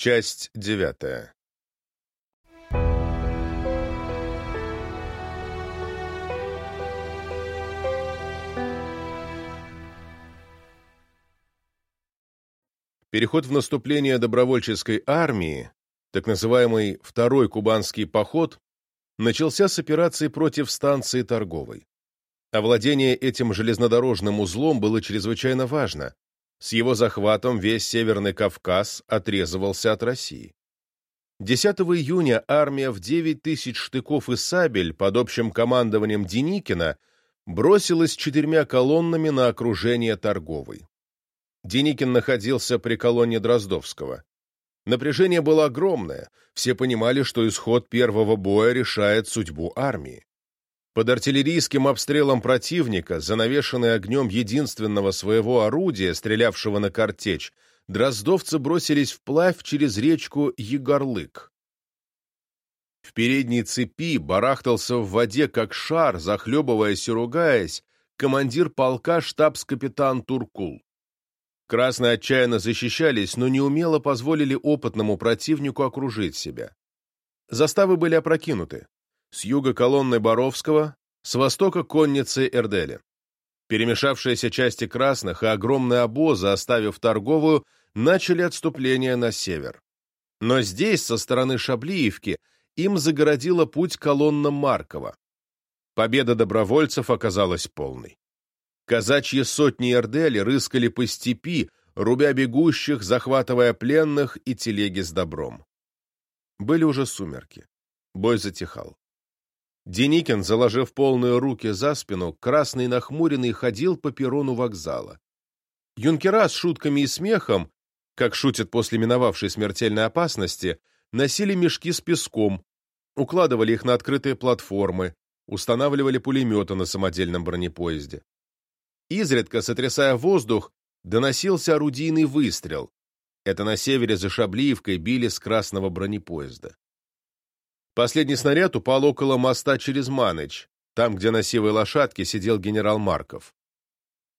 Часть девятая. Переход в наступление добровольческой армии, так называемый Второй Кубанский поход, начался с операции против станции Торговой. Овладение этим железнодорожным узлом было чрезвычайно важно. С его захватом весь Северный Кавказ отрезывался от России. 10 июня армия в 9 тысяч штыков и сабель под общим командованием Деникина бросилась четырьмя колоннами на окружение Торговой. Деникин находился при колонне Дроздовского. Напряжение было огромное, все понимали, что исход первого боя решает судьбу армии. Под артиллерийским обстрелом противника, занавешенный огнем единственного своего орудия, стрелявшего на картечь, дроздовцы бросились вплавь через речку Егорлык. В передней цепи барахтался в воде, как шар, захлебываясь и ругаясь, командир полка штабс-капитан Туркул. Красные отчаянно защищались, но неумело позволили опытному противнику окружить себя. Заставы были опрокинуты. С юга колонны Боровского, с востока конницы Эрдели. Перемешавшиеся части красных и огромные обозы, оставив торговую, начали отступление на север. Но здесь, со стороны Шаблиевки, им загородила путь колонна Маркова. Победа добровольцев оказалась полной. Казачьи сотни Эрдели рыскали по степи, рубя бегущих, захватывая пленных и телеги с добром. Были уже сумерки. Бой затихал. Деникин, заложив полные руки за спину, красный нахмуренный ходил по перрону вокзала. Юнкера с шутками и смехом, как шутят после миновавшей смертельной опасности, носили мешки с песком, укладывали их на открытые платформы, устанавливали пулеметы на самодельном бронепоезде. Изредка, сотрясая воздух, доносился орудийный выстрел. Это на севере за Шаблиевкой били с красного бронепоезда. Последний снаряд упал около моста через Маныч, там, где на сивой лошадке сидел генерал Марков.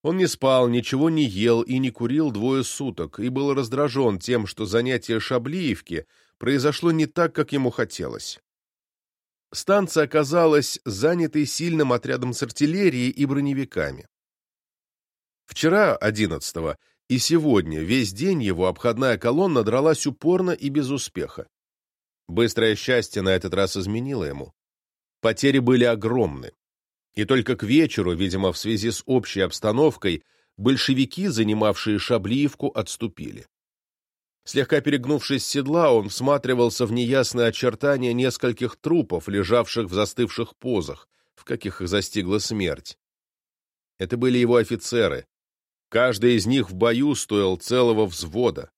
Он не спал, ничего не ел и не курил двое суток, и был раздражен тем, что занятие Шаблиевки произошло не так, как ему хотелось. Станция оказалась занятой сильным отрядом с артиллерией и броневиками. Вчера, 11 и сегодня, весь день его обходная колонна дралась упорно и без успеха. Быстрое счастье на этот раз изменило ему. Потери были огромны. И только к вечеру, видимо, в связи с общей обстановкой, большевики, занимавшие Шаблиевку, отступили. Слегка перегнувшись с седла, он всматривался в неясные очертания нескольких трупов, лежавших в застывших позах, в каких их застигла смерть. Это были его офицеры, Каждый из них в бою стоил целого взвода.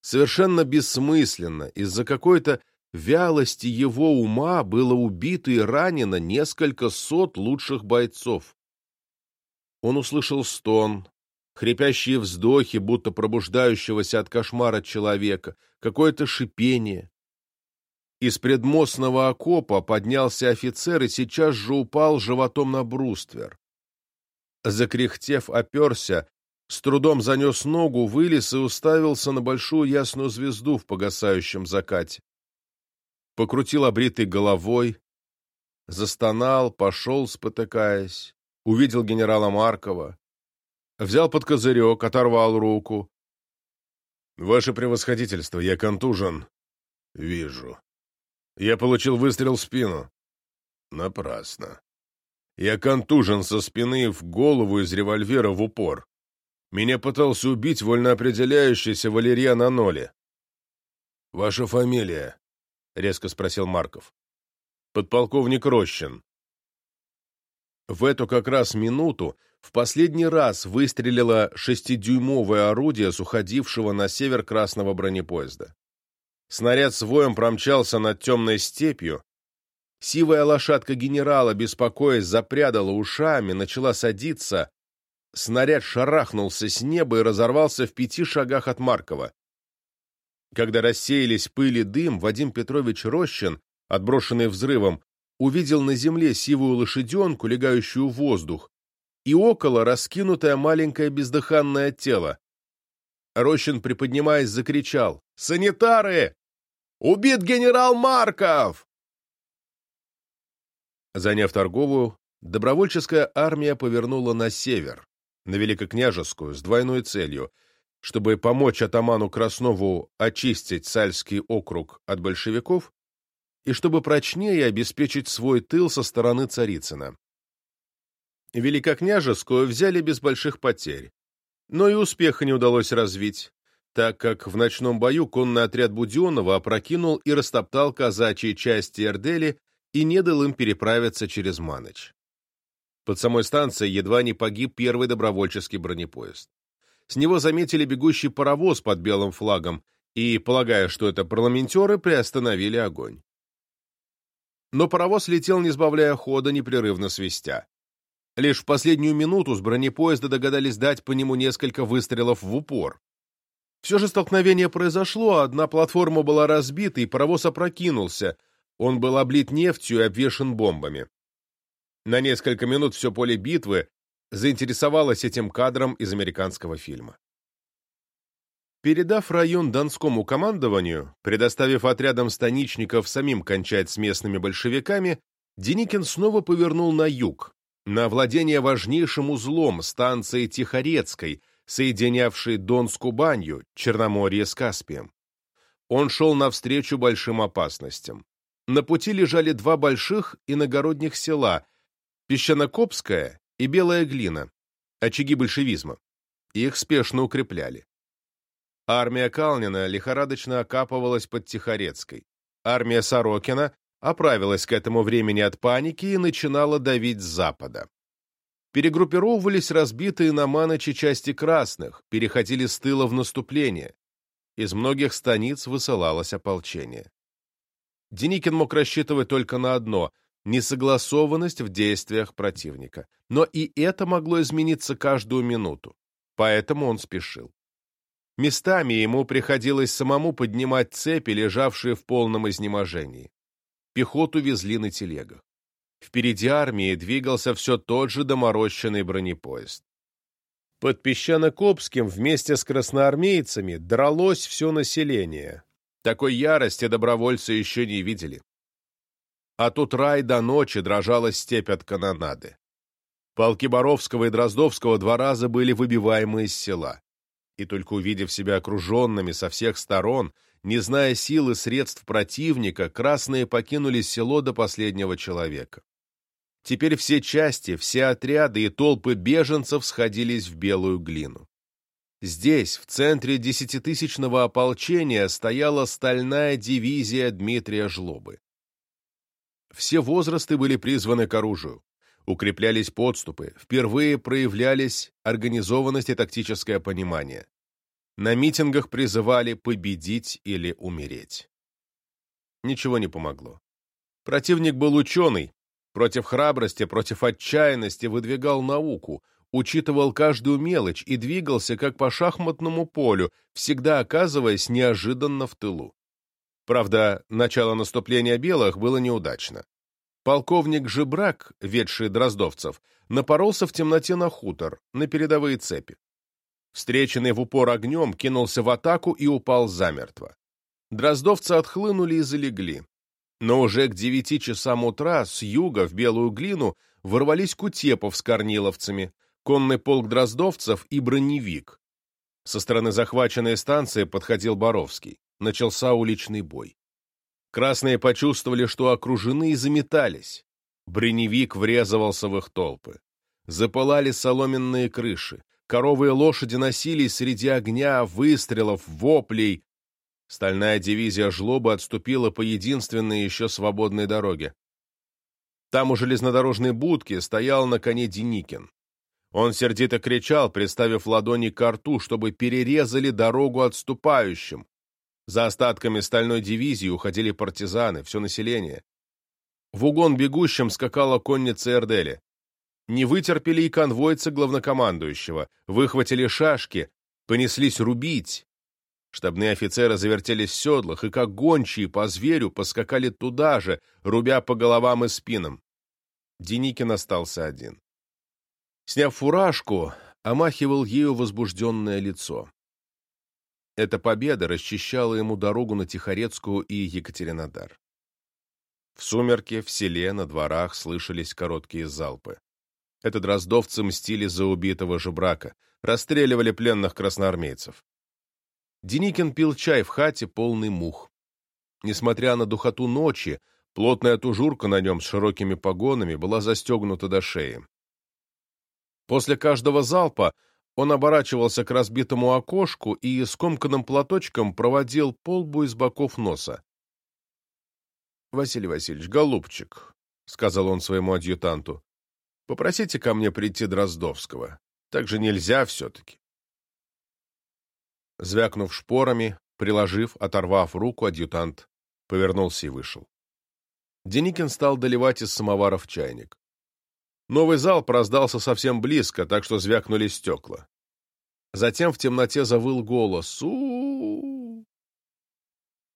Совершенно бессмысленно, из-за какой-то вялости его ума было убито и ранено несколько сот лучших бойцов. Он услышал стон, хрипящие вздохи, будто пробуждающегося от кошмара человека, какое-то шипение. Из предмостного окопа поднялся офицер и сейчас же упал животом на бруствер. Закряхтев, оперся, с трудом занес ногу, вылез и уставился на большую ясную звезду в погасающем закате. Покрутил обритой головой, застонал, пошел, спотыкаясь, увидел генерала Маркова, взял под козырек, оторвал руку. — Ваше превосходительство, я контужен. — Вижу. Я получил выстрел в спину. — Напрасно. Я контужен со спины в голову из револьвера в упор. Меня пытался убить вольноопределяющийся Валерьян Аноли. «Ваша фамилия?» — резко спросил Марков. «Подполковник Рощин». В эту как раз минуту в последний раз выстрелило шестидюймовое орудие с уходившего на север красного бронепоезда. Снаряд с воем промчался над темной степью, Сивая лошадка генерала, беспокоясь, запрядала ушами, начала садиться. Снаряд шарахнулся с неба и разорвался в пяти шагах от Маркова. Когда рассеялись пыль и дым, Вадим Петрович Рощин, отброшенный взрывом, увидел на земле сивую лошаденку, легающую в воздух, и около раскинутое маленькое бездыханное тело. Рощин, приподнимаясь, закричал «Санитары! Убит генерал Марков!» Заняв торговую, добровольческая армия повернула на север, на Великокняжескую, с двойной целью, чтобы помочь атаману Краснову очистить Сальский округ от большевиков и чтобы прочнее обеспечить свой тыл со стороны Царицына. Великокняжескую взяли без больших потерь, но и успеха не удалось развить, так как в ночном бою конный отряд Буденова опрокинул и растоптал казачьи части Эрдели и не дал им переправиться через Маныч. Под самой станцией едва не погиб первый добровольческий бронепоезд. С него заметили бегущий паровоз под белым флагом и, полагая, что это парламентеры, приостановили огонь. Но паровоз летел, не сбавляя хода, непрерывно свистя. Лишь в последнюю минуту с бронепоезда догадались дать по нему несколько выстрелов в упор. Все же столкновение произошло, одна платформа была разбита, и паровоз опрокинулся. Он был облит нефтью и обвешан бомбами. На несколько минут все поле битвы заинтересовалось этим кадром из американского фильма. Передав район Донскому командованию, предоставив отрядам станичников самим кончать с местными большевиками, Деникин снова повернул на юг, на владение важнейшим узлом станции Тихорецкой, соединявшей Дон с Черноморье с Каспием. Он шел навстречу большим опасностям. На пути лежали два больших иногородних села – Песчанокопское и Белая Глина, очаги большевизма. Их спешно укрепляли. Армия Калнина лихорадочно окапывалась под Тихорецкой. Армия Сорокина оправилась к этому времени от паники и начинала давить с запада. Перегруппировывались разбитые на Маночи части красных, переходили с тыла в наступление. Из многих станиц высылалось ополчение. Деникин мог рассчитывать только на одно — несогласованность в действиях противника. Но и это могло измениться каждую минуту. Поэтому он спешил. Местами ему приходилось самому поднимать цепи, лежавшие в полном изнеможении. Пехоту везли на телегах. Впереди армии двигался все тот же доморощенный бронепоезд. Под Песчано-Копским вместе с красноармейцами дралось все население. Такой ярости добровольцы еще не видели. А тут рай до ночи дрожала степь от канонады. Полки Боровского и Дроздовского два раза были выбиваемы из села. И только увидев себя окруженными со всех сторон, не зная сил и средств противника, красные покинули село до последнего человека. Теперь все части, все отряды и толпы беженцев сходились в белую глину. Здесь, в центре десятитысячного ополчения, стояла стальная дивизия Дмитрия Жлобы. Все возрасты были призваны к оружию. Укреплялись подступы, впервые проявлялись организованность и тактическое понимание. На митингах призывали победить или умереть. Ничего не помогло. Противник был ученый, против храбрости, против отчаянности выдвигал науку, учитывал каждую мелочь и двигался как по шахматному полю, всегда оказываясь неожиданно в тылу. Правда, начало наступления белых было неудачно. Полковник Жебрак, ведший дроздовцев, напоролся в темноте на хутор, на передовые цепи встреченный в упор огнем, кинулся в атаку и упал замертво. Дроздовцы отхлынули и залегли. Но уже к девяти часам утра с юга в Белую глину ворвались Кутепов с корниловцами, конный полк дроздовцев и броневик. Со стороны захваченной станции подходил Боровский. Начался уличный бой. Красные почувствовали, что окружены и заметались. Броневик врезывался в их толпы. Запылали соломенные крыши. Коровы и лошади носились среди огня, выстрелов, воплей. Стальная дивизия жлоба отступила по единственной еще свободной дороге. Там у железнодорожной будки стоял на коне Деникин. Он сердито кричал, приставив ладони к рту, чтобы перерезали дорогу отступающим. За остатками стальной дивизии уходили партизаны, все население. В угон бегущим скакала конница Эрдели. Не вытерпели и конвойцы главнокомандующего, выхватили шашки, понеслись рубить. Штабные офицеры завертелись в седлах и, как гончие по зверю, поскакали туда же, рубя по головам и спинам. Деникин остался один. Сняв фуражку, омахивал ею возбужденное лицо. Эта победа расчищала ему дорогу на Тихорецкую и Екатеринодар. В сумерке в селе на дворах слышались короткие залпы. Это дроздовцы мстили за убитого жебрака, расстреливали пленных красноармейцев. Деникин пил чай в хате, полный мух. Несмотря на духоту ночи, плотная тужурка на нем с широкими погонами была застегнута до шеи. После каждого залпа он оборачивался к разбитому окошку и скомканным платочком проводил полбу из боков носа. — Василий Васильевич, голубчик, — сказал он своему адъютанту, — попросите ко мне прийти Дроздовского. Так же нельзя все-таки. Звякнув шпорами, приложив, оторвав руку, адъютант повернулся и вышел. Деникин стал доливать из самовара в чайник. Новый залп раздался совсем близко, так что звякнули стекла. Затем в темноте завыл голос. у,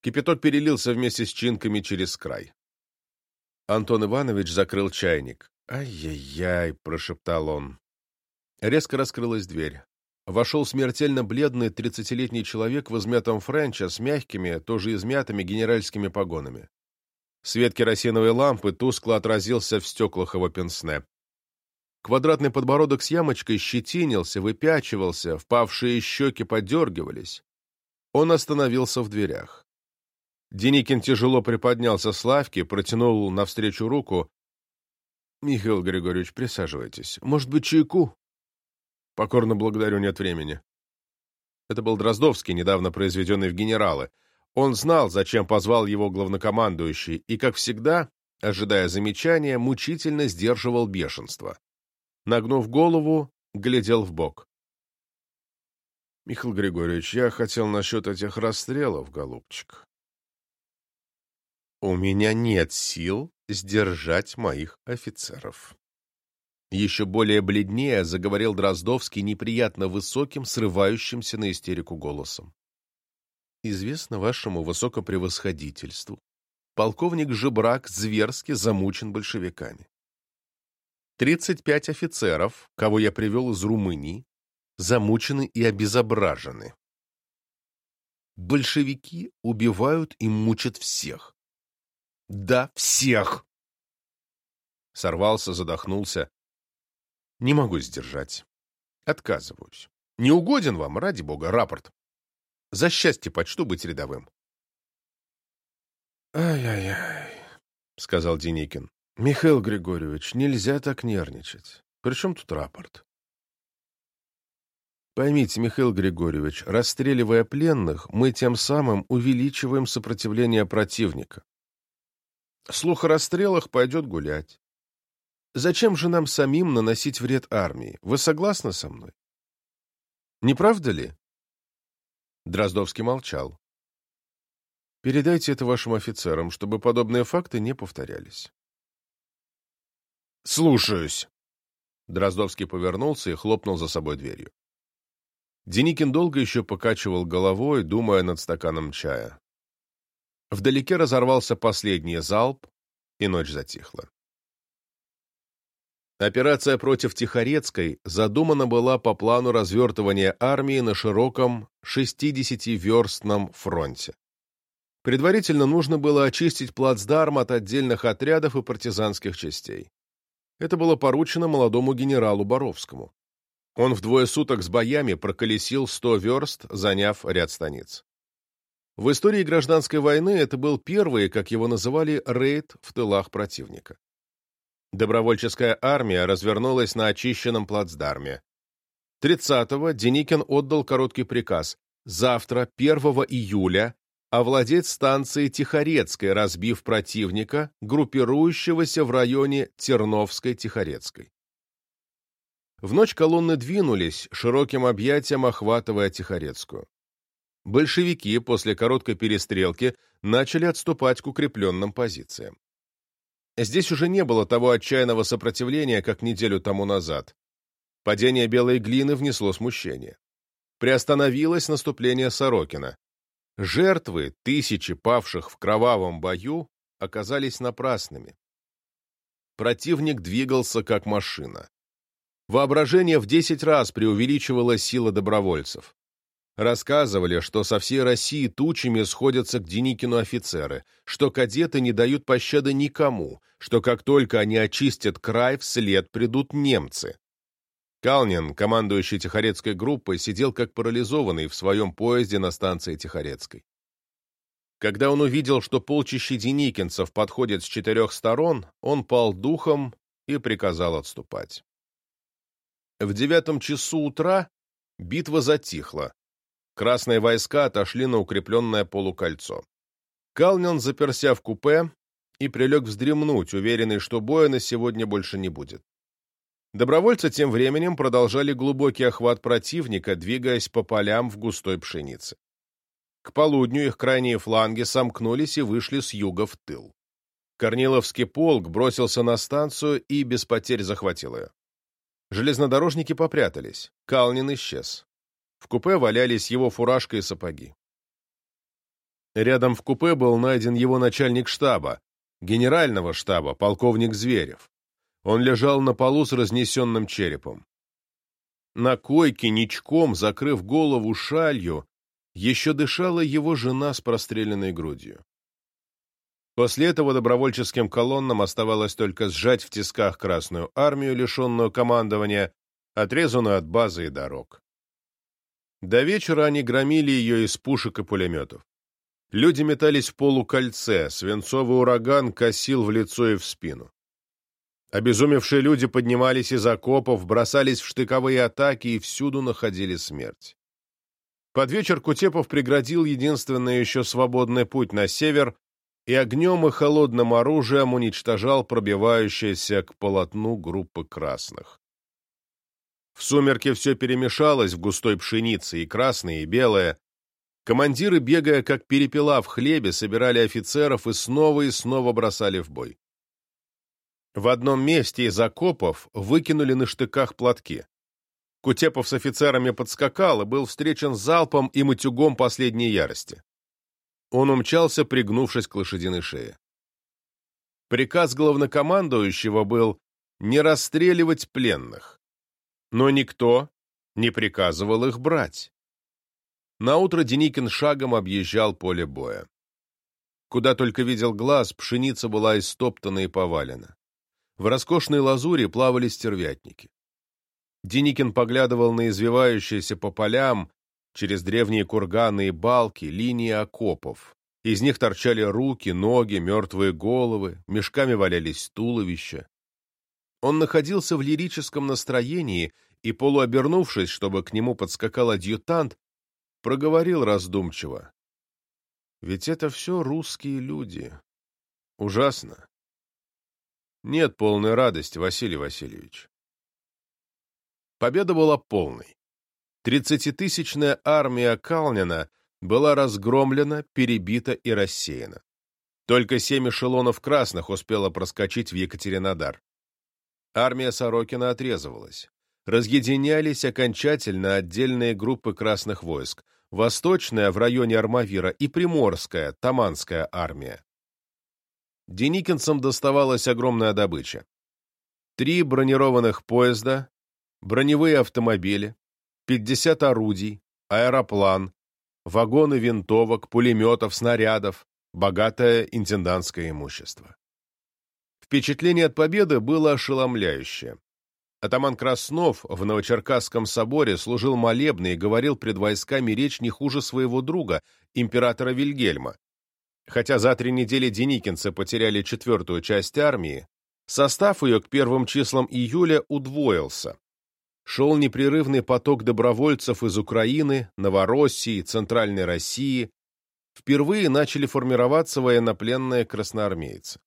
Кипяток перелился вместе с чинками через край. Антон Иванович закрыл чайник. «Ай-яй-яй!» — прошептал он. Резко раскрылась дверь. Вошел смертельно бледный тридцатилетний человек в измятом френче с мягкими, тоже измятыми генеральскими погонами. Свет керосиновой лампы тускло отразился в стеклах его пенсне. Квадратный подбородок с ямочкой щетинился, выпячивался, впавшие щеки подергивались. Он остановился в дверях. Деникин тяжело приподнялся с лавки, протянул навстречу руку. — Михаил Григорьевич, присаживайтесь. Может быть, чайку? — Покорно благодарю, нет времени. Это был Дроздовский, недавно произведенный в генералы. Он знал, зачем позвал его главнокомандующий, и, как всегда, ожидая замечания, мучительно сдерживал бешенство. Нагнув голову, глядел в бок. Михаил Григорьевич, я хотел насчет этих расстрелов, голубчик. У меня нет сил сдержать моих офицеров. Еще более бледнее заговорил Дроздовский неприятно высоким, срывающимся на истерику голосом известно вашему высокопревосходительству, полковник Жебрак зверски замучен большевиками. 35 офицеров, кого я привел из Румынии, замучены и обезображены. Большевики убивают и мучат всех. Да, всех! Сорвался, задохнулся. Не могу сдержать. Отказываюсь. Не угоден вам, ради бога, рапорт. За счастье почту быть рядовым. «Ай-яй-яй», — сказал Деникин. «Михаил Григорьевич, нельзя так нервничать. Причем тут рапорт?» Поймите, Михаил Григорьевич, расстреливая пленных, мы тем самым увеличиваем сопротивление противника. Слух о расстрелах пойдет гулять. Зачем же нам самим наносить вред армии? Вы согласны со мной? Не правда ли? Дроздовский молчал. «Передайте это вашим офицерам, чтобы подобные факты не повторялись». «Слушаюсь!» Дроздовский повернулся и хлопнул за собой дверью. Деникин долго еще покачивал головой, думая над стаканом чая. Вдалеке разорвался последний залп, и ночь затихла. Операция против Тихорецкой задумана была по плану развертывания армии на широком 60-верстном фронте. Предварительно нужно было очистить плацдарм от отдельных отрядов и партизанских частей. Это было поручено молодому генералу Боровскому. Он в двое суток с боями проколесил 100 верст, заняв ряд станиц. В истории гражданской войны это был первый, как его называли, рейд в тылах противника. Добровольческая армия развернулась на очищенном плацдарме. 30-го Деникин отдал короткий приказ завтра, 1 июля, овладеть станцией Тихорецкой, разбив противника, группирующегося в районе Терновской-Тихорецкой. В ночь колонны двинулись, широким объятием охватывая Тихорецкую. Большевики после короткой перестрелки начали отступать к укрепленным позициям. Здесь уже не было того отчаянного сопротивления, как неделю тому назад. Падение белой глины внесло смущение. Приостановилось наступление Сорокина. Жертвы, тысячи павших в кровавом бою, оказались напрасными. Противник двигался как машина. Воображение в десять раз преувеличивало сила добровольцев. Рассказывали, что со всей России тучами сходятся к Деникину офицеры, что кадеты не дают пощады никому, что как только они очистят край, вслед придут немцы. Калнин, командующий Тихорецкой группой, сидел как парализованный в своем поезде на станции Тихорецкой. Когда он увидел, что полчища деникинцев подходят с четырех сторон, он пал духом и приказал отступать. В девятом часу утра битва затихла, Красные войска отошли на укрепленное полукольцо. Калнин заперся в купе и прилег вздремнуть, уверенный, что боя на сегодня больше не будет. Добровольцы тем временем продолжали глубокий охват противника, двигаясь по полям в густой пшенице. К полудню их крайние фланги сомкнулись и вышли с юга в тыл. Корниловский полк бросился на станцию и без потерь захватил ее. Железнодорожники попрятались. Калнин исчез. В купе валялись его фуражка и сапоги. Рядом в купе был найден его начальник штаба, генерального штаба, полковник Зверев. Он лежал на полу с разнесенным черепом. На койке, ничком, закрыв голову шалью, еще дышала его жена с простреленной грудью. После этого добровольческим колоннам оставалось только сжать в тисках Красную армию, лишенную командования, отрезанную от базы и дорог. До вечера они громили ее из пушек и пулеметов. Люди метались в полукольце, свинцовый ураган косил в лицо и в спину. Обезумевшие люди поднимались из окопов, бросались в штыковые атаки и всюду находили смерть. Под вечер Кутепов преградил единственный еще свободный путь на север и огнем и холодным оружием уничтожал пробивающиеся к полотну группы красных. В сумерке все перемешалось в густой пшенице, и красное, и белое. Командиры, бегая как перепела в хлебе, собирали офицеров и снова и снова бросали в бой. В одном месте из окопов выкинули на штыках платки. Кутепов с офицерами подскакал и был встречен залпом и матюгом последней ярости. Он умчался, пригнувшись к лошадиной шее. Приказ главнокомандующего был не расстреливать пленных но никто не приказывал их брать. Наутро Деникин шагом объезжал поле боя. Куда только видел глаз, пшеница была истоптана и повалена. В роскошной лазуре плавали стервятники. Деникин поглядывал на извивающиеся по полям, через древние курганы и балки, линии окопов. Из них торчали руки, ноги, мертвые головы, мешками валялись туловища. Он находился в лирическом настроении и, полуобернувшись, чтобы к нему подскакал адъютант, проговорил раздумчиво. «Ведь это все русские люди. Ужасно. Нет полной радости, Василий Васильевич». Победа была полной. Тридцатитысячная армия Калнина была разгромлена, перебита и рассеяна. Только семь эшелонов красных успело проскочить в Екатеринодар. Армия Сорокина отрезывалась. Разъединялись окончательно отдельные группы красных войск, Восточная в районе Армавира и Приморская, Таманская армия. Деникинцам доставалась огромная добыча. Три бронированных поезда, броневые автомобили, 50 орудий, аэроплан, вагоны винтовок, пулеметов, снарядов, богатое интендантское имущество. Впечатление от победы было ошеломляющее. Атаман Краснов в Новочеркасском соборе служил молебны и говорил пред войсками речь не хуже своего друга, императора Вильгельма. Хотя за три недели деникинцы потеряли четвертую часть армии, состав ее к первым числам июля удвоился. Шел непрерывный поток добровольцев из Украины, Новороссии, Центральной России. Впервые начали формироваться военнопленные красноармейцы.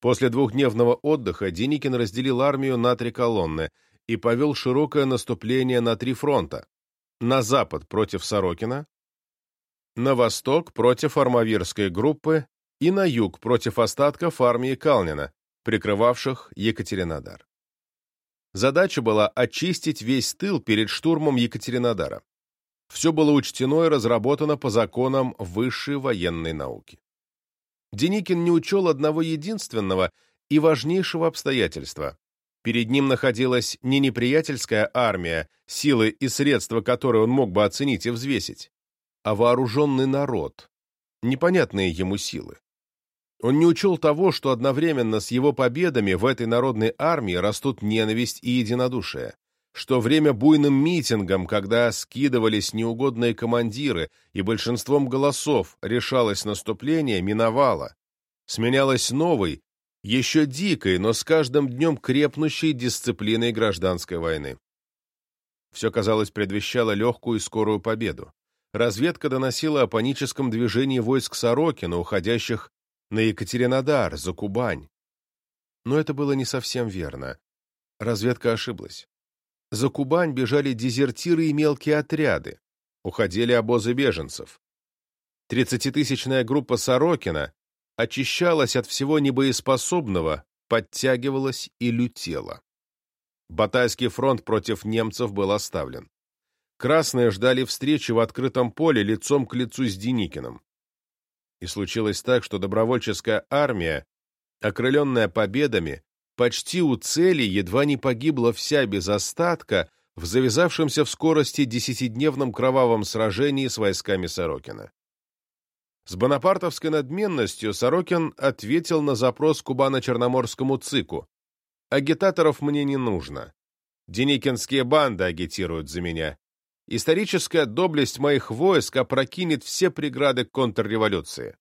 После двухдневного отдыха Деникин разделил армию на три колонны и повел широкое наступление на три фронта. На запад против Сорокина, на восток против армавирской группы и на юг против остатков армии Калнина, прикрывавших Екатеринодар. Задача была очистить весь тыл перед штурмом Екатеринодара. Все было учтено и разработано по законам высшей военной науки. Деникин не учел одного единственного и важнейшего обстоятельства. Перед ним находилась не неприятельская армия, силы и средства которой он мог бы оценить и взвесить, а вооруженный народ, непонятные ему силы. Он не учел того, что одновременно с его победами в этой народной армии растут ненависть и единодушие, что время буйным митингам, когда скидывались неугодные командиры и большинством голосов решалось наступление, миновало, сменялось новой, еще дикой, но с каждым днем крепнущей дисциплиной гражданской войны. Все, казалось, предвещало легкую и скорую победу. Разведка доносила о паническом движении войск Сорокина, уходящих на Екатеринодар, за Кубань. Но это было не совсем верно. Разведка ошиблась. За Кубань бежали дезертиры и мелкие отряды. Уходили обозы беженцев. Тридцатитысячная группа Сорокина очищалась от всего небоеспособного, подтягивалась и лютела. Батайский фронт против немцев был оставлен. Красные ждали встречи в открытом поле лицом к лицу с Деникиным. И случилось так, что добровольческая армия, окрыленная победами, почти у цели едва не погибла вся без остатка в завязавшемся в скорости десятидневном кровавом сражении с войсками Сорокина. С бонапартовской надменностью Сорокин ответил на запрос Кубано-Черноморскому ЦИКу. «Агитаторов мне не нужно. Деникинские банды агитируют за меня. Историческая доблесть моих войск опрокинет все преграды контрреволюции.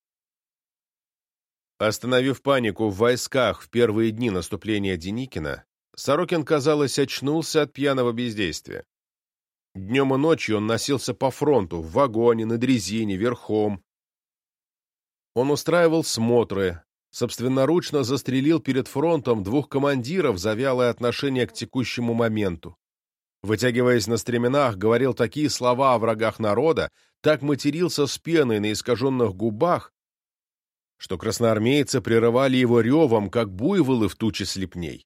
Остановив панику в войсках в первые дни наступления Деникина, Сорокин, казалось, очнулся от пьяного бездействия. Днем и ночью он носился по фронту, в вагоне, на дрезине, верхом. Он устраивал смотры, собственноручно застрелил перед фронтом двух командиров за вялое отношение к текущему моменту вытягиваясь на стременах, говорил такие слова о врагах народа, так матерился с пеной на искаженных губах, что красноармейцы прерывали его ревом, как буйволы в туче слепней.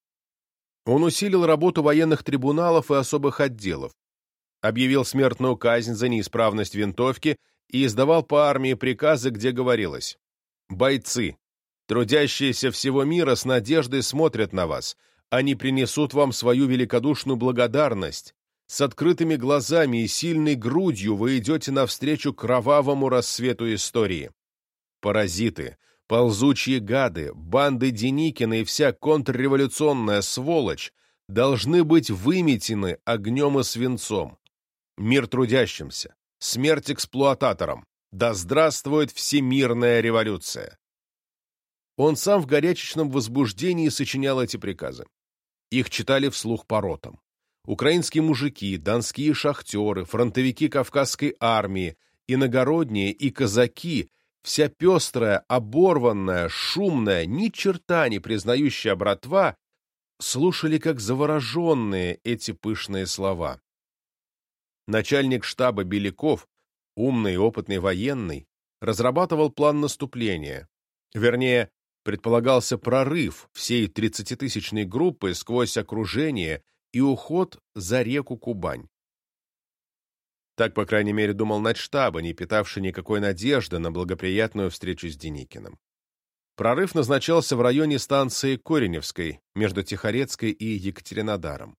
Он усилил работу военных трибуналов и особых отделов, объявил смертную казнь за неисправность винтовки и издавал по армии приказы, где говорилось «Бойцы, трудящиеся всего мира с надеждой смотрят на вас, они принесут вам свою великодушную благодарность. С открытыми глазами и сильной грудью вы идете навстречу кровавому рассвету истории. Паразиты, ползучие гады, банды Деникина и вся контрреволюционная сволочь должны быть выметены огнем и свинцом. Мир трудящимся, смерть эксплуататорам, да здравствует всемирная революция! Он сам в горячечном возбуждении сочинял эти приказы. Их читали вслух по ротам. Украинские мужики, донские шахтеры, фронтовики Кавказской армии, иногородние и казаки, вся пестрая, оборванная, шумная, ни черта не признающая братва, слушали как завороженные эти пышные слова. Начальник штаба Беляков, умный и опытный военный, разрабатывал план наступления. Вернее, предполагался прорыв всей 30-тысячной группы сквозь окружение и уход за реку Кубань. Так, по крайней мере, думал начштаба, не питавший никакой надежды на благоприятную встречу с Деникиным. Прорыв назначался в районе станции Кореневской, между Тихорецкой и Екатеринодаром.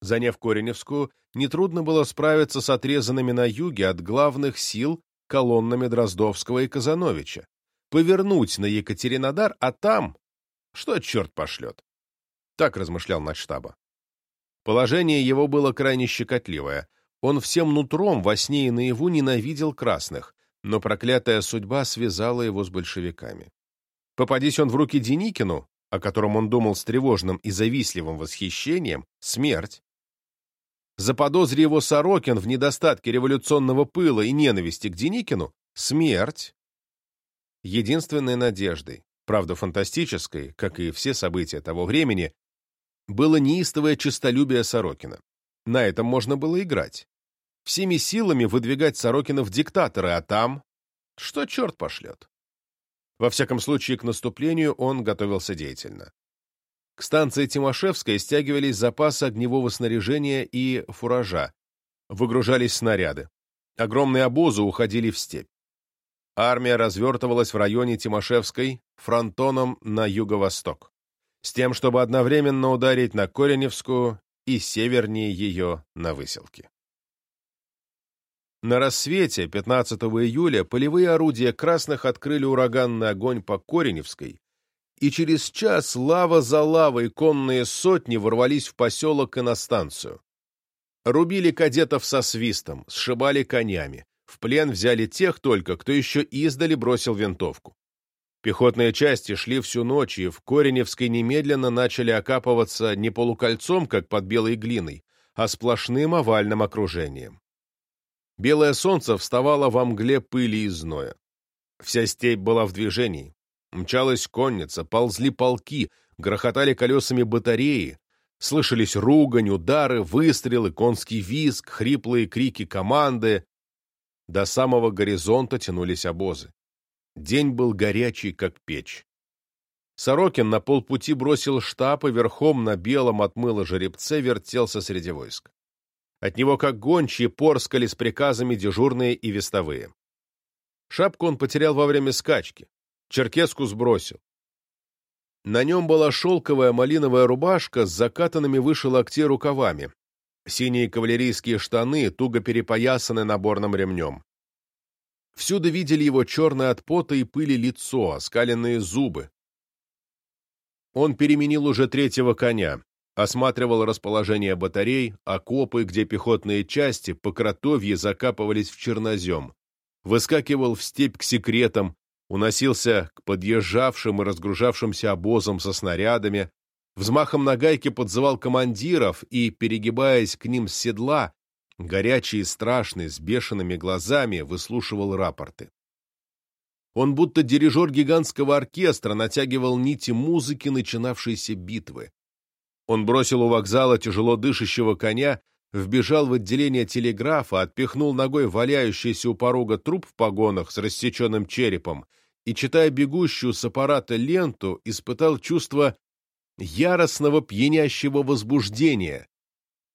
Заняв Кореневскую, нетрудно было справиться с отрезанными на юге от главных сил колоннами Дроздовского и Казановича, повернуть на Екатеринодар, а там... Что черт пошлет? Так размышлял начштаба. Положение его было крайне щекотливое. Он всем нутром во сне и наяву ненавидел красных, но проклятая судьба связала его с большевиками. Попадись он в руки Деникину, о котором он думал с тревожным и завистливым восхищением, смерть. Заподозри его Сорокин в недостатке революционного пыла и ненависти к Деникину — смерть единственной надеждой, правда фантастической, как и все события того времени, было неистовое честолюбие Сорокина. На этом можно было играть. Всеми силами выдвигать Сорокина в диктаторы, а там... Что черт пошлет? Во всяком случае, к наступлению он готовился деятельно. К станции Тимошевская стягивались запасы огневого снаряжения и фуража. Выгружались снаряды. Огромные обозы уходили в степь. Армия развертывалась в районе Тимошевской фронтоном на юго-восток. с тем, чтобы одновременно ударить на Кореневскую и севернее ее на выселке. На рассвете 15 июля полевые орудия красных открыли ураганный огонь по Кореневской, и через час лава за лавой конные сотни ворвались в поселок и на станцию. Рубили кадетов со свистом, сшибали конями, в плен взяли тех только, кто еще издали бросил винтовку. Пехотные части шли всю ночь, и в Кореневской немедленно начали окапываться не полукольцом, как под белой глиной, а сплошным овальным окружением. Белое солнце вставало во мгле пыли и зноя. Вся степь была в движении. Мчалась конница, ползли полки, грохотали колесами батареи, слышались ругань, удары, выстрелы, конский визг, хриплые крики команды. До самого горизонта тянулись обозы. День был горячий, как печь. Сорокин на полпути бросил штаб и верхом на белом отмыло жеребце вертелся среди войск. От него, как гончие, порскали с приказами дежурные и вестовые. Шапку он потерял во время скачки, черкеску сбросил. На нем была шелковая малиновая рубашка с закатанными выше локтей рукавами, синие кавалерийские штаны, туго перепоясаны наборным ремнем. Всюду видели его черное от пота и пыли лицо, оскаленные зубы. Он переменил уже третьего коня, осматривал расположение батарей, окопы, где пехотные части по кротовье закапывались в чернозем, выскакивал в степь к секретам, уносился к подъезжавшим и разгружавшимся обозам со снарядами, взмахом нагайки подзывал командиров и, перегибаясь к ним с седла, горячий и страшный, с бешеными глазами, выслушивал рапорты. Он будто дирижер гигантского оркестра натягивал нити музыки начинавшейся битвы. Он бросил у вокзала тяжело дышащего коня, вбежал в отделение телеграфа, отпихнул ногой валяющийся у порога труп в погонах с рассеченным черепом и, читая бегущую с аппарата ленту, испытал чувство яростного пьянящего возбуждения.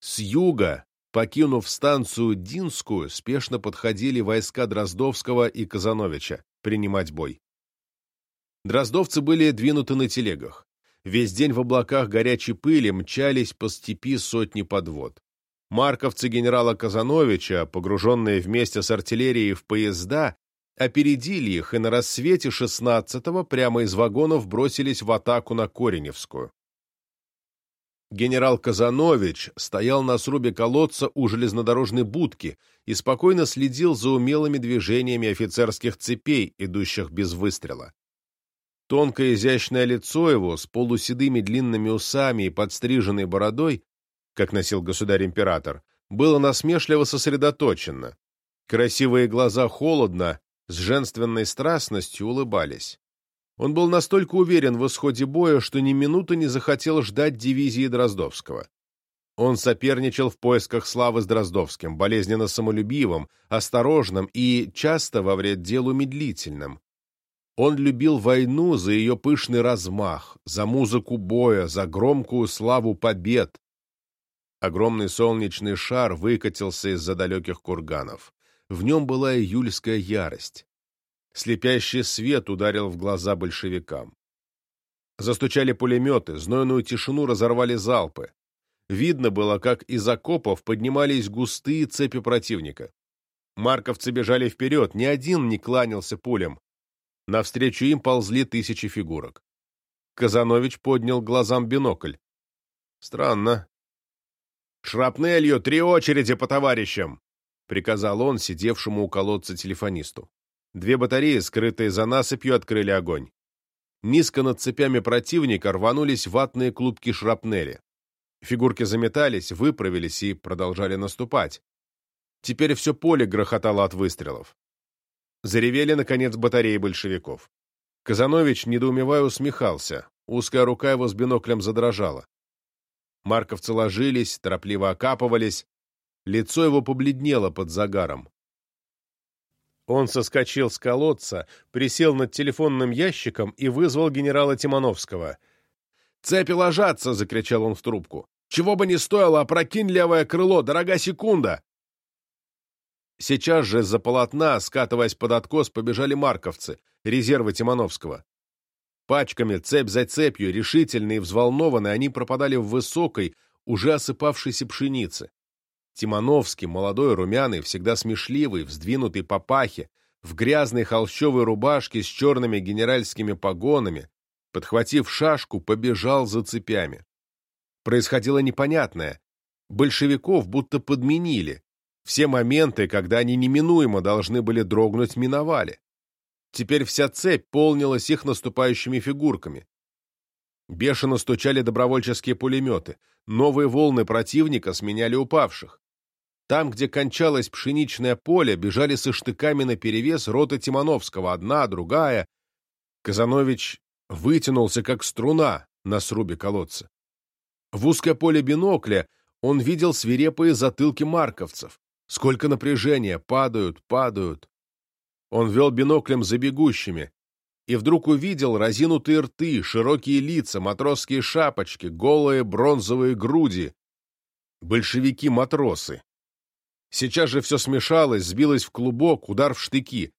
С юга, Покинув станцию Динскую, спешно подходили войска Дроздовского и Казановича принимать бой. Дроздовцы были двинуты на телегах. Весь день в облаках горячей пыли мчались по степи сотни подвод. Марковцы генерала Казановича, погруженные вместе с артиллерией в поезда, опередили их и на рассвете 16-го прямо из вагонов бросились в атаку на Кореневскую. Генерал Казанович стоял на срубе колодца у железнодорожной будки и спокойно следил за умелыми движениями офицерских цепей, идущих без выстрела. Тонкое изящное лицо его с полуседыми длинными усами и подстриженной бородой, как носил государь-император, было насмешливо сосредоточено. Красивые глаза холодно, с женственной страстностью улыбались. Он был настолько уверен в исходе боя, что ни минуты не захотел ждать дивизии Дроздовского. Он соперничал в поисках славы с Дроздовским, болезненно самолюбивым, осторожным и часто во вред делу медлительным. Он любил войну за ее пышный размах, за музыку боя, за громкую славу побед. Огромный солнечный шар выкатился из-за далеких курганов. В нем была июльская ярость. Слепящий свет ударил в глаза большевикам. Застучали пулеметы, знойную тишину разорвали залпы. Видно было, как из окопов поднимались густые цепи противника. Марковцы бежали вперед, ни один не кланялся пулям. Навстречу им ползли тысячи фигурок. Казанович поднял глазам бинокль. Странно. «Шрапнелью три очереди по товарищам!» — приказал он сидевшему у колодца телефонисту. Две батареи, скрытые за насыпью, открыли огонь. Низко над цепями противника рванулись ватные клубки шрапнели. Фигурки заметались, выправились и продолжали наступать. Теперь все поле грохотало от выстрелов. Заревели, наконец, батареи большевиков. Казанович, недоумевая, усмехался. Узкая рука его с биноклем задрожала. Марковцы ложились, торопливо окапывались. Лицо его побледнело под загаром. Он соскочил с колодца, присел над телефонным ящиком и вызвал генерала Тимановского. «Цепи ложатся!» — закричал он в трубку. «Чего бы ни стоило, опрокинь левое крыло, дорога секунда!» Сейчас же из-за полотна, скатываясь под откос, побежали марковцы, резервы Тимановского. Пачками, цепь за цепью, решительные и взволнованные, они пропадали в высокой, уже осыпавшейся пшенице. Тимановский, молодой, румяный, всегда смешливый, вздвинутый по пахе, в грязной холщовой рубашке с черными генеральскими погонами, подхватив шашку, побежал за цепями. Происходило непонятное. Большевиков будто подменили. Все моменты, когда они неминуемо должны были дрогнуть, миновали. Теперь вся цепь полнилась их наступающими фигурками. Бешено стучали добровольческие пулеметы. Новые волны противника сменяли упавших. Там, где кончалось пшеничное поле, бежали со штыками наперевес роты Тимановского, одна, другая. Казанович вытянулся, как струна на срубе колодца. В узкое поле бинокля он видел свирепые затылки марковцев. Сколько напряжения, падают, падают. Он вел биноклем за бегущими, и вдруг увидел разинутые рты, широкие лица, матросские шапочки, голые бронзовые груди. Большевики-матросы. Сейчас же все смешалось, сбилось в клубок, удар в штыки.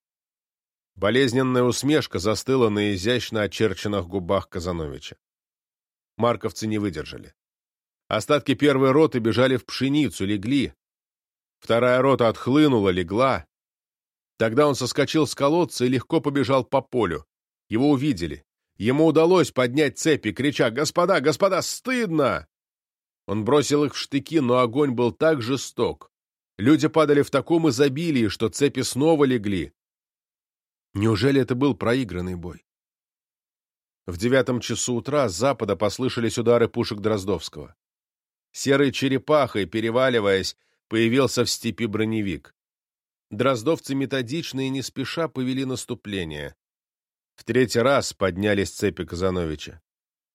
Болезненная усмешка застыла на изящно очерченных губах Казановича. Марковцы не выдержали. Остатки первой роты бежали в пшеницу, легли. Вторая рота отхлынула, легла. Тогда он соскочил с колодца и легко побежал по полю. Его увидели. Ему удалось поднять цепи, крича «Господа, господа, стыдно!» Он бросил их в штыки, но огонь был так жесток. Люди падали в таком изобилии, что цепи снова легли. Неужели это был проигранный бой? В девятом часу утра с запада послышались удары пушек Дроздовского. Серой черепахой, переваливаясь, появился в степи броневик. Дроздовцы методично и не спеша повели наступление. В третий раз поднялись цепи Казановича.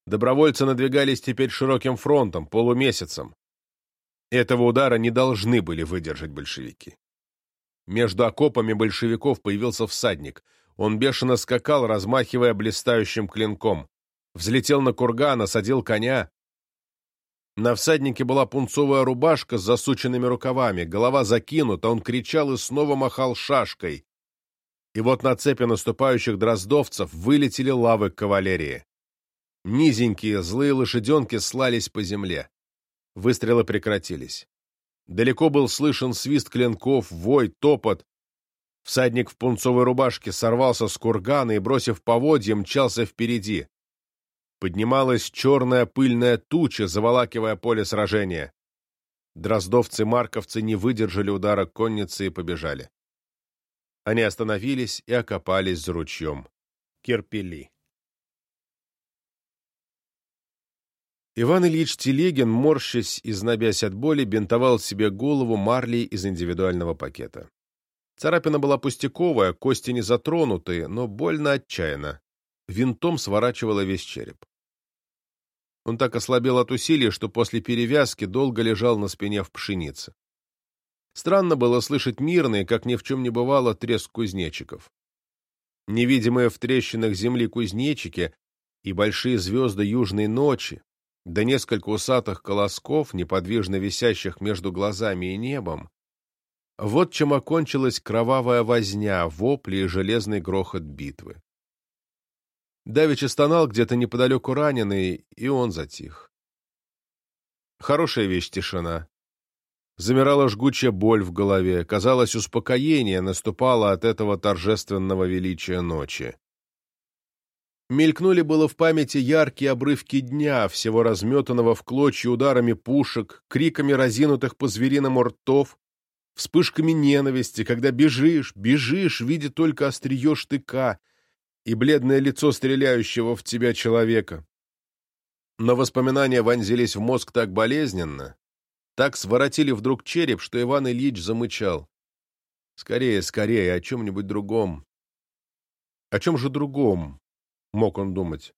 Добровольцы надвигались теперь широким фронтом, полумесяцем. Этого удара не должны были выдержать большевики. Между окопами большевиков появился всадник. Он бешено скакал, размахивая блистающим клинком. Взлетел на курган, осадил коня. На всаднике была пунцовая рубашка с засученными рукавами, голова закинута, он кричал и снова махал шашкой. И вот на цепи наступающих дроздовцев вылетели лавы кавалерии. Низенькие, злые лошаденки слались по земле. Выстрелы прекратились. Далеко был слышен свист клинков, вой, топот. Всадник в пунцовой рубашке сорвался с кургана и, бросив поводья, мчался впереди. Поднималась черная пыльная туча, заволакивая поле сражения. Дроздовцы-марковцы не выдержали удара конницы и побежали. Они остановились и окопались за ручьем. Кирпели. Иван Ильич Телегин, морщась и знобясь от боли, бинтовал себе голову марлей из индивидуального пакета. Царапина была пустяковая, кости не затронутые, но больно отчаянно. Винтом сворачивала весь череп. Он так ослабел от усилий, что после перевязки долго лежал на спине в пшенице. Странно было слышать мирный, как ни в чем не бывало, треск кузнечиков. Невидимые в трещинах земли кузнечики и большие звезды южной ночи, да несколько усатых колосков, неподвижно висящих между глазами и небом, вот чем окончилась кровавая возня, вопли и железный грохот битвы. Давича стонал где-то неподалеку раненый, и он затих. Хорошая вещь тишина. Замирала жгучая боль в голове, казалось, успокоение наступало от этого торжественного величия ночи. Мелькнули было в памяти яркие обрывки дня, всего разметанного в клочья ударами пушек, криками разинутых по звериному ртов, вспышками ненависти, когда бежишь, бежишь, видя только острие штыка, и бледное лицо стреляющего в тебя человека. Но воспоминания вонзились в мозг так болезненно, так своротили вдруг череп, что Иван Ильич замычал. Скорее, скорее, о чем-нибудь другом. О чем же другом, мог он думать?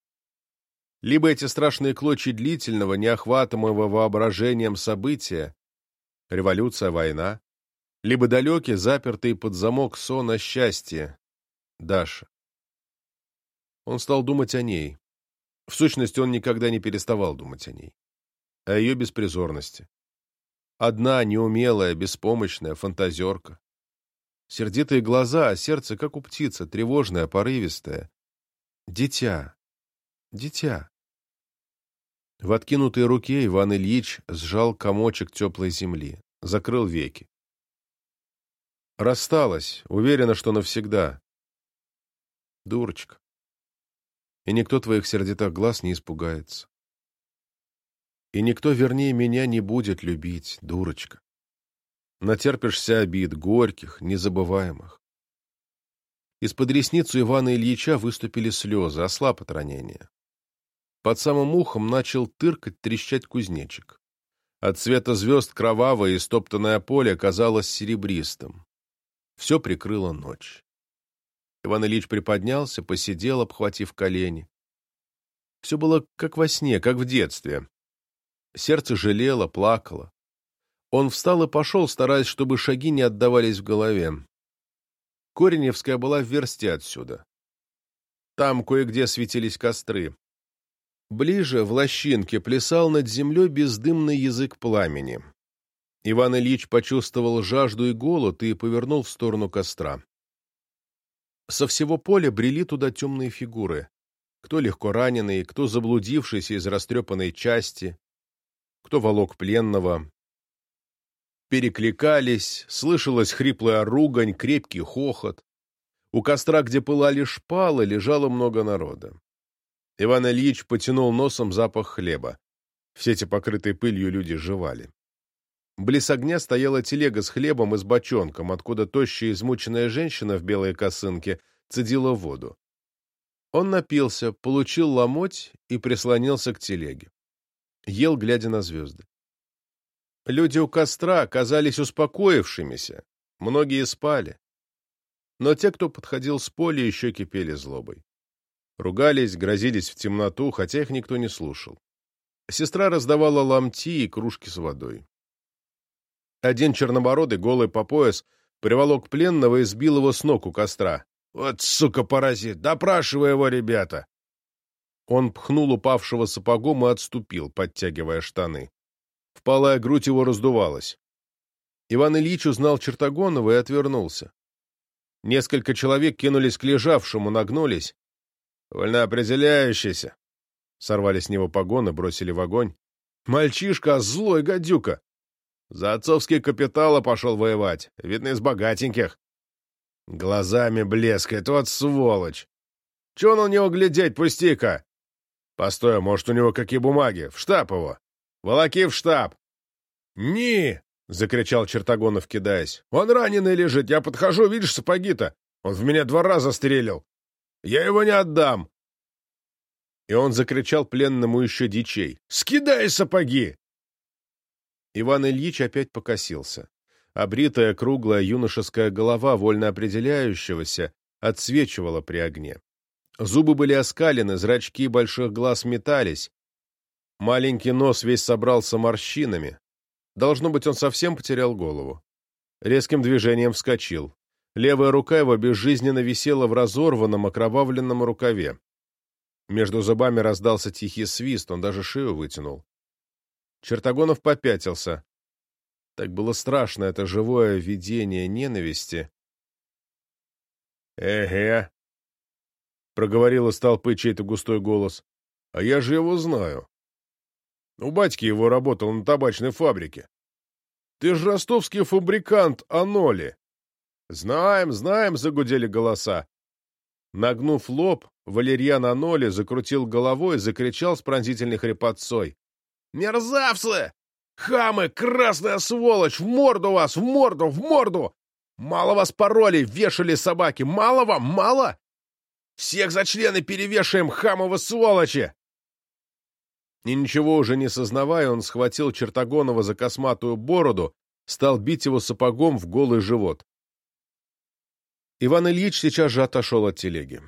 Либо эти страшные клочья длительного, неохватываемого воображением события, революция, война, либо далекий, запертый под замок сон о счастье, Даша. Он стал думать о ней. В сущности, он никогда не переставал думать о ней. О ее беспризорности. Одна, неумелая, беспомощная, фантазерка. Сердитые глаза, а сердце, как у птицы, тревожное, порывистое. Дитя. Дитя. В откинутой руке Иван Ильич сжал комочек теплой земли, закрыл веки. Рассталась, уверена, что навсегда. Дурочка. И никто твоих сердитых глаз не испугается. И никто вернее меня не будет любить, дурочка. Натерпишься обид, горьких, незабываемых. Из-под ресниц у Ивана Ильича выступили слезы, ослаб от ранения. Под самым ухом начал тыркать, трещать кузнечик. От цвета звезд кровавое и стоптанное поле казалось серебристым. Все прикрыла ночь. Иван Ильич приподнялся, посидел, обхватив колени. Все было как во сне, как в детстве. Сердце жалело, плакало. Он встал и пошел, стараясь, чтобы шаги не отдавались в голове. Кореневская была в версте отсюда. Там кое-где светились костры. Ближе, в лощинке, плясал над землей бездымный язык пламени. Иван Ильич почувствовал жажду и голод и повернул в сторону костра. Со всего поля брели туда темные фигуры. Кто легко раненый, кто заблудившийся из растрепанной части, кто волок пленного. Перекликались, слышалась хриплая ругань, крепкий хохот. У костра, где пылали шпалы, лежало много народа. Иван Ильич потянул носом запах хлеба. Все эти покрытые пылью люди жевали. Близ огня стояла телега с хлебом и с бочонком, откуда тощая измученная женщина в белой косынке цедила воду. Он напился, получил ломоть и прислонился к телеге ел, глядя на звезды. Люди у костра оказались успокоившимися, многие спали. Но те, кто подходил с поля, еще кипели злобой. Ругались, грозились в темноту, хотя их никто не слушал. Сестра раздавала ломти и кружки с водой. Один чернобородый, голый по пояс, приволок пленного и сбил его с ног у костра. «Вот, сука, паразит! Допрашивай его, ребята!» Он пхнул упавшего сапогом и отступил, подтягивая штаны. Впалая грудь его раздувалась. Иван Ильич узнал Чертогонова и отвернулся. Несколько человек кинулись к лежавшему, нагнулись. «Вольно определяющийся!» Сорвали с него погоны, бросили в огонь. «Мальчишка, злой гадюка! За отцовские капиталы пошел воевать, видно, из богатеньких. Глазами блескает, вот сволочь! Чего на него глядеть, пусти-ка!» Постой, а может, у него какие бумаги? В штаб его. Волоки в штаб. Не! закричал Чертогонов, кидаясь. Он раненый лежит. Я подхожу, видишь, сапоги-то. Он в меня два раза стрелил. Я его не отдам. И он закричал пленному еще дичей. «Скидай сапоги!» Иван Ильич опять покосился. Обритая круглая юношеская голова вольно определяющегося отсвечивала при огне. Зубы были оскалены, зрачки больших глаз метались. Маленький нос весь собрался морщинами. Должно быть, он совсем потерял голову. Резким движением вскочил. Левая рука его безжизненно висела в разорванном, окровавленном рукаве. Между зубами раздался тихий свист, он даже шею вытянул. Чертогонов попятился. Так было страшно это живое видение ненависти. «Эге», проговорил из толпы чей-то густой голос. «А я же его знаю. У батьки его работал на табачной фабрике. Ты же ростовский фабрикант Аноли!» «Знаем, знаем!» — загудели голоса. Нагнув лоб, Валерьян Аноли закрутил головой и закричал с пронзительной хрипотцой. «Мерзавцы! Хамы! Красная сволочь! В морду вас! В морду! В морду! Мало вас паролей вешали собаки! Мало вам? Мало? Всех за члены перевешаем, хамово сволочи!» И ничего уже не сознавая, он схватил Чертогонова за косматую бороду, стал бить его сапогом в голый живот. Иван Ильич сейчас же отошел от телеги.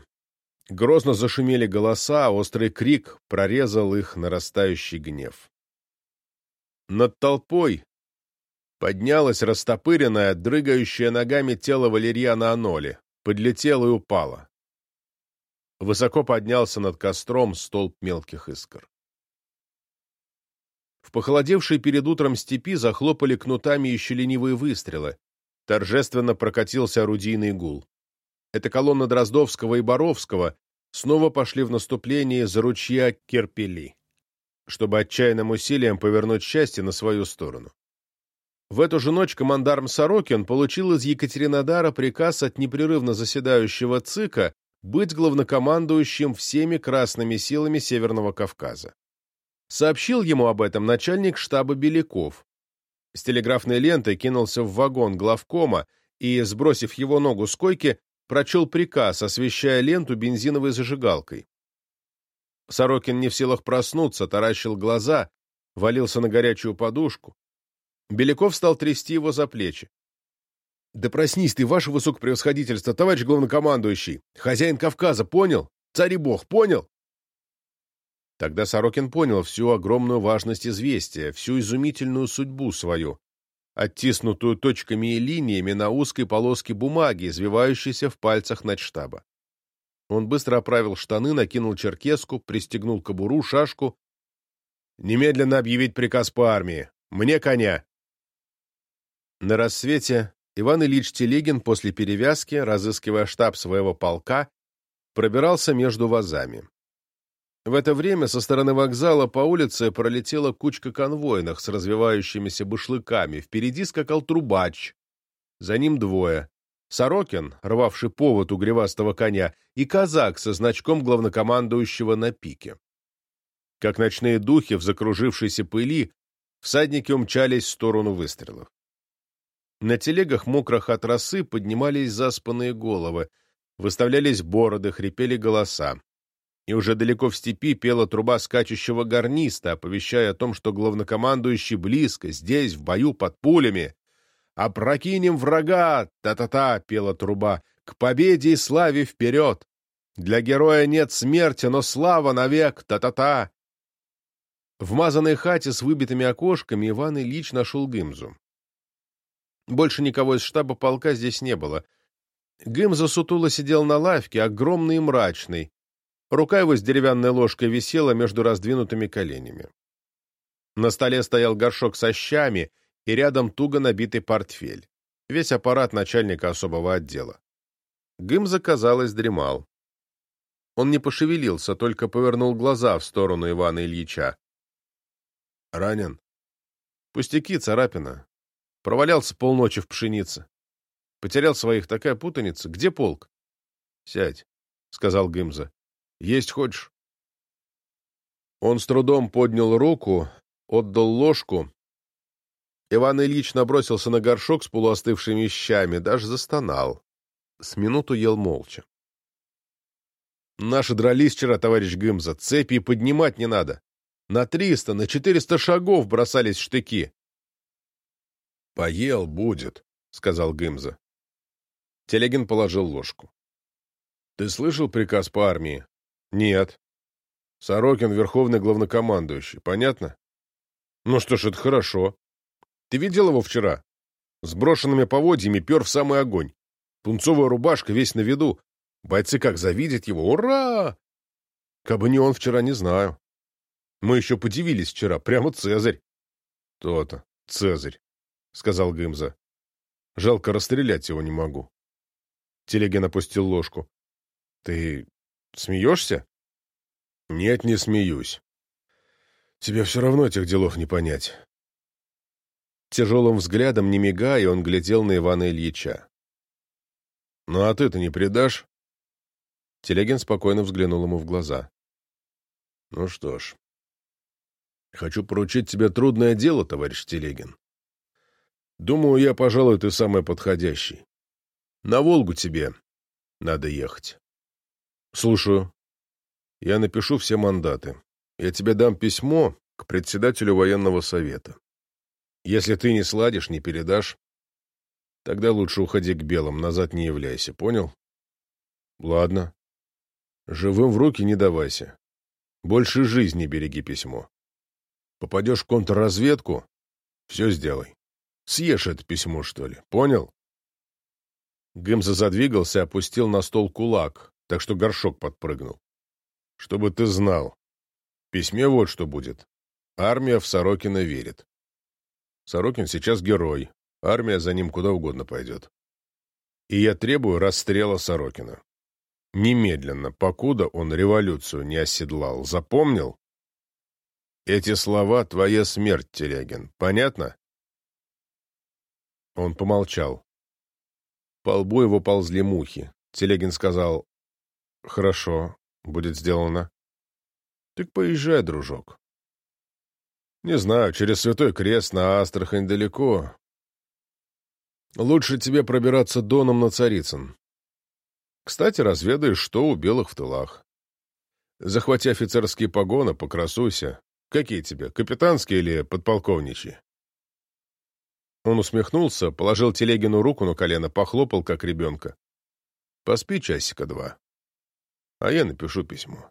Грозно зашумели голоса, острый крик прорезал их нарастающий гнев. Над толпой поднялась растопыренная, дрыгающая ногами тело Валерьяна Аноли, подлетела и упала. Высоко поднялся над костром столб мелких искр. Похолодевшей перед утром степи захлопали кнутами еще ленивые выстрелы. Торжественно прокатился орудийный гул. Эта колонна Дроздовского и Боровского снова пошли в наступление за ручья Керпели, чтобы отчаянным усилием повернуть счастье на свою сторону. В эту же ночь командарм Сорокин получил из Екатеринодара приказ от непрерывно заседающего ЦИКа быть главнокомандующим всеми красными силами Северного Кавказа. Сообщил ему об этом начальник штаба Беляков. С телеграфной лентой кинулся в вагон главкома и, сбросив его ногу с койки, прочел приказ, освещая ленту бензиновой зажигалкой. Сорокин не в силах проснуться, таращил глаза, валился на горячую подушку. Беляков стал трясти его за плечи. «Да проснись ты, ваше высокопревосходительство, товарищ главнокомандующий! Хозяин Кавказа, понял? Царь и бог, понял?» Тогда Сорокин понял всю огромную важность известия, всю изумительную судьбу свою, оттиснутую точками и линиями на узкой полоске бумаги, извивающейся в пальцах начштаба. Он быстро оправил штаны, накинул черкеску, пристегнул кобуру, шашку. «Немедленно объявить приказ по армии! Мне коня!» На рассвете Иван Ильич Телегин после перевязки, разыскивая штаб своего полка, пробирался между вазами. В это время со стороны вокзала по улице пролетела кучка конвойных с развивающимися башлыками. Впереди скакал трубач. За ним двое. Сорокин, рвавший повод у гривастого коня, и казак со значком главнокомандующего на пике. Как ночные духи в закружившейся пыли, всадники умчались в сторону выстрелов. На телегах, мокрых от росы, поднимались заспанные головы, выставлялись бороды, хрипели голоса. И уже далеко в степи пела труба скачущего гарниста, оповещая о том, что главнокомандующий близко, здесь, в бою под пулями. «Опрокинем врага!» — та-та-та, — пела труба. «К победе и славе вперед! Для героя нет смерти, но слава навек! Та-та-та!» В мазанной хате с выбитыми окошками Иван Ильич нашел Гымзу. Больше никого из штаба полка здесь не было. Гым засутуло сидел на лавке, огромный и мрачный. Рука его с деревянной ложкой висела между раздвинутыми коленями. На столе стоял горшок со щами и рядом туго набитый портфель. Весь аппарат начальника особого отдела. Гым, заказалось, дремал. Он не пошевелился, только повернул глаза в сторону Ивана Ильича. «Ранен?» «Пустяки, царапина. Провалялся полночи в пшенице. Потерял своих, такая путаница. Где полк? — Сядь, — сказал Гымза. — Есть хочешь? Он с трудом поднял руку, отдал ложку. Иван Ильич набросился на горшок с полуостывшими щами, даже застонал. С минуту ел молча. Наши дрались вчера, товарищ Гымза, цепи поднимать не надо. На триста, на четыреста шагов бросались штыки. — Поел будет, — сказал Гымза. Телегин положил ложку. — Ты слышал приказ по армии? — Нет. — Сорокин — верховный главнокомандующий. Понятно? — Ну что ж, это хорошо. Ты видел его вчера? С брошенными поводьями пер в самый огонь. Пунцовая рубашка, весь на виду. Бойцы как завидят его. Ура! Кабы не он вчера, не знаю. Мы еще подивились вчера. Прямо Цезарь. То-то. Цезарь. — сказал Гымза. — Жалко, расстрелять его не могу. Телегин опустил ложку. — Ты смеешься? — Нет, не смеюсь. Тебе все равно этих делов не понять. Тяжелым взглядом, не мигая, он глядел на Ивана Ильича. — Ну а ты-то не предашь? Телегин спокойно взглянул ему в глаза. — Ну что ж, хочу поручить тебе трудное дело, товарищ Телегин. Думаю, я, пожалуй, ты самый подходящий. На Волгу тебе надо ехать. Слушаю. Я напишу все мандаты. Я тебе дам письмо к председателю военного совета. Если ты не сладишь, не передашь, тогда лучше уходи к белым, назад не являйся, понял? Ладно. Живым в руки не давайся. Больше жизни береги письмо. Попадешь в контрразведку — все сделай. Съешь это письмо, что ли, понял?» Гымза задвигался, опустил на стол кулак, так что горшок подпрыгнул. «Чтобы ты знал. В письме вот что будет. Армия в Сорокина верит. Сорокин сейчас герой. Армия за ним куда угодно пойдет. И я требую расстрела Сорокина. немедленно, покуда он революцию не оседлал. Запомнил? Эти слова — твоя смерть, Телегин. Понятно? Он помолчал. По лбу его ползли мухи. Телегин сказал, «Хорошо, будет сделано». «Так поезжай, дружок». «Не знаю, через Святой Крест на Астрахань далеко. Лучше тебе пробираться доном на Царицын. Кстати, разведаешь, что у белых в тылах. Захвати офицерские погоны, покрасуйся. Какие тебе, капитанские или подполковничьи?» Он усмехнулся, положил Телегину руку на колено, похлопал, как ребенка. «Поспи часика два, а я напишу письмо».